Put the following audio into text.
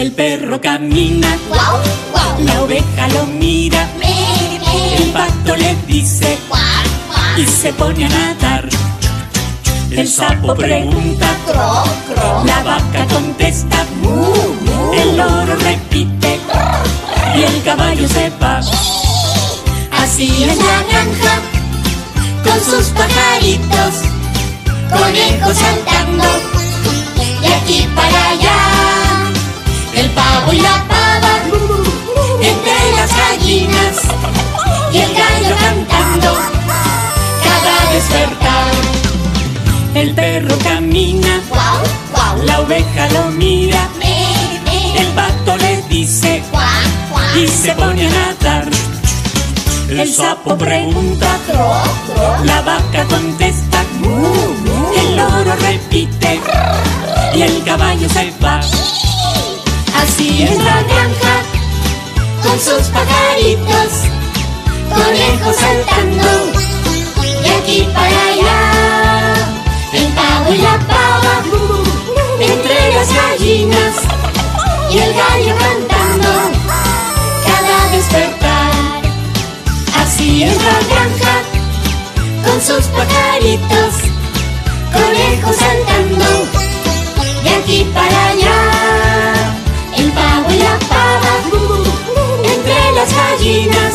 El perro camina, Guau, guau. la oveja lo mira, Me, me. el pato le dice y se pone a nadar. El sapo pregunta, Cro, cro. la vaca contesta, Mu, mu. el loro repite y el caballo se va. Así es la granja con sus pajaritos, conejos saltando El perro camina, Guau, guau. la oveja lo mira, Me, me. el pato le dice cuac. y se pone a nadar. El sapo pregunta, Cro, cro. la vaca contesta, Mu, mu. el loro repite y el caballo se va. Así es la granja con sus pajaritos, La granja con sus pajaritos, conejos saltando de aquí para allá. El pavo y la pava entre las gallinas